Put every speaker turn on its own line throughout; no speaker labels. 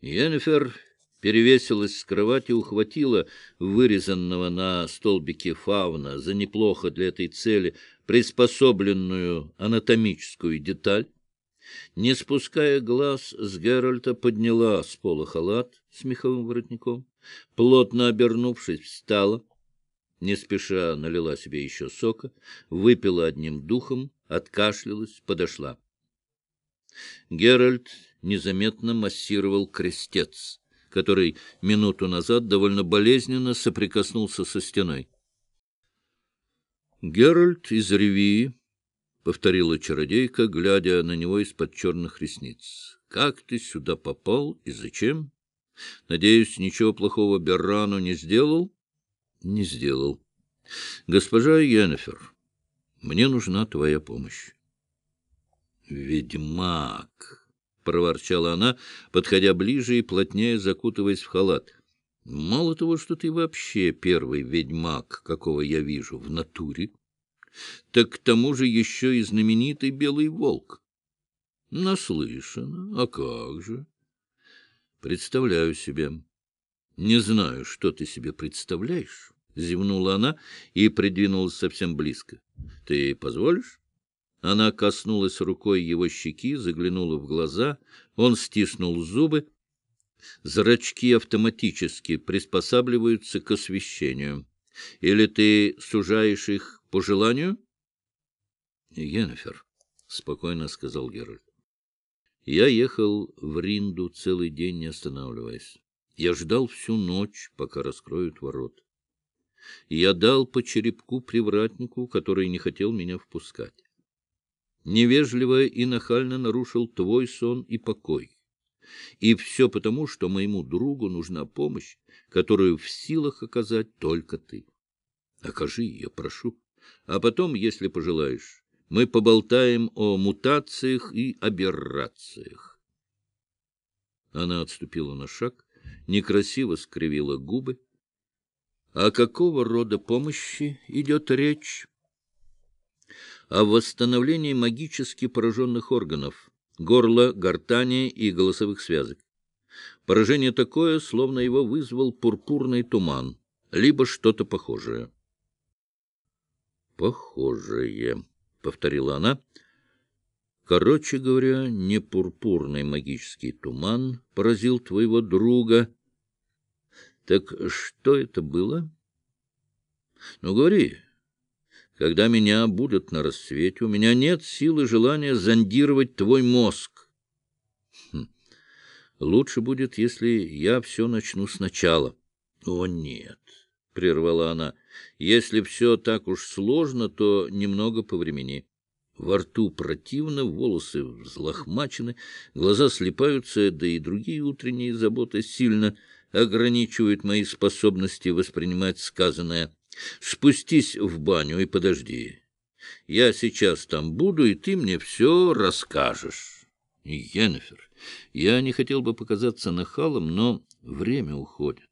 Йеннифер перевесилась с кровати, ухватила вырезанного на столбике фауна за неплохо для этой цели приспособленную анатомическую деталь, не спуская глаз с Геральта, подняла с пола халат с меховым воротником, плотно обернувшись, встала, не спеша налила себе еще сока, выпила одним духом, откашлялась, подошла. Геральт незаметно массировал крестец, который минуту назад довольно болезненно соприкоснулся со стеной. Геральт из Ревии, — повторила чародейка, глядя на него из-под черных ресниц. — Как ты сюда попал и зачем? Надеюсь, ничего плохого Беррану не сделал? — Не сделал. — Госпожа Йеннефер, мне нужна твоя помощь. — Ведьмак! — проворчала она, подходя ближе и плотнее закутываясь в халат. — Мало того, что ты вообще первый ведьмак, какого я вижу в натуре, так к тому же еще и знаменитый белый волк. Наслышано. А как же? Представляю себе. Не знаю, что ты себе представляешь. — зевнула она и придвинулась совсем близко. — Ты позволишь? Она коснулась рукой его щеки, заглянула в глаза. Он стиснул зубы. Зрачки автоматически приспосабливаются к освещению. Или ты сужаешь их по желанию? — Йеннефер, — спокойно сказал Геральт. Я ехал в Ринду целый день, не останавливаясь. Я ждал всю ночь, пока раскроют ворот я дал по черепку привратнику, который не хотел меня впускать. Невежливо и нахально нарушил твой сон и покой. И все потому, что моему другу нужна помощь, которую в силах оказать только ты. Окажи ее, прошу. А потом, если пожелаешь, мы поболтаем о мутациях и аберрациях. Она отступила на шаг, некрасиво скривила губы, о какого рода помощи идет речь? О восстановлении магически пораженных органов, горла, гортани и голосовых связок. Поражение такое, словно его вызвал пурпурный туман, либо что-то похожее. «Похожее», — повторила она. «Короче говоря, не пурпурный магический туман поразил твоего друга, так что это было? Ну, говори. Когда меня будут на рассвете, у меня нет силы и желания зондировать твой мозг. Хм. Лучше будет, если я все начну сначала. О, нет, — прервала она. Если все так уж сложно, то немного повремени. Во рту противно, волосы взлохмачены, глаза слепаются, да и другие утренние заботы сильно ограничивают мои способности воспринимать сказанное. Спустись в баню и подожди. Я сейчас там буду, и ты мне все расскажешь. Йеннефер, я не хотел бы показаться нахалом, но время уходит.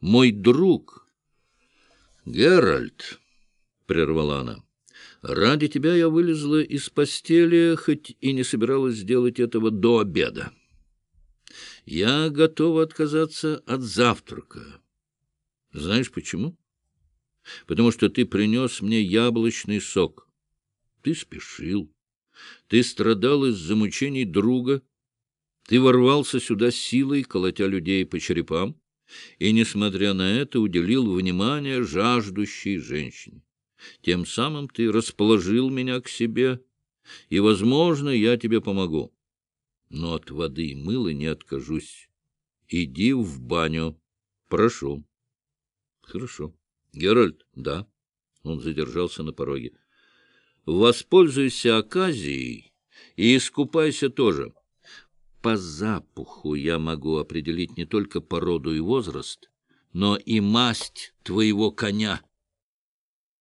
Мой друг... Геральт, — прервала она, — ради тебя я вылезла из постели, хоть и не собиралась сделать этого до обеда. Я готова отказаться от завтрака. Знаешь почему? Потому что ты принес мне яблочный сок. Ты спешил. Ты страдал из-за мучений друга. Ты ворвался сюда силой, колотя людей по черепам, и, несмотря на это, уделил внимание жаждущей женщине. Тем самым ты расположил меня к себе, и, возможно, я тебе помогу но от воды и мыла не откажусь. Иди в баню. Прошу. Хорошо. Геральт, да. Он задержался на пороге. Воспользуйся оказией и искупайся тоже. По запаху я могу определить не только породу и возраст, но и масть твоего коня.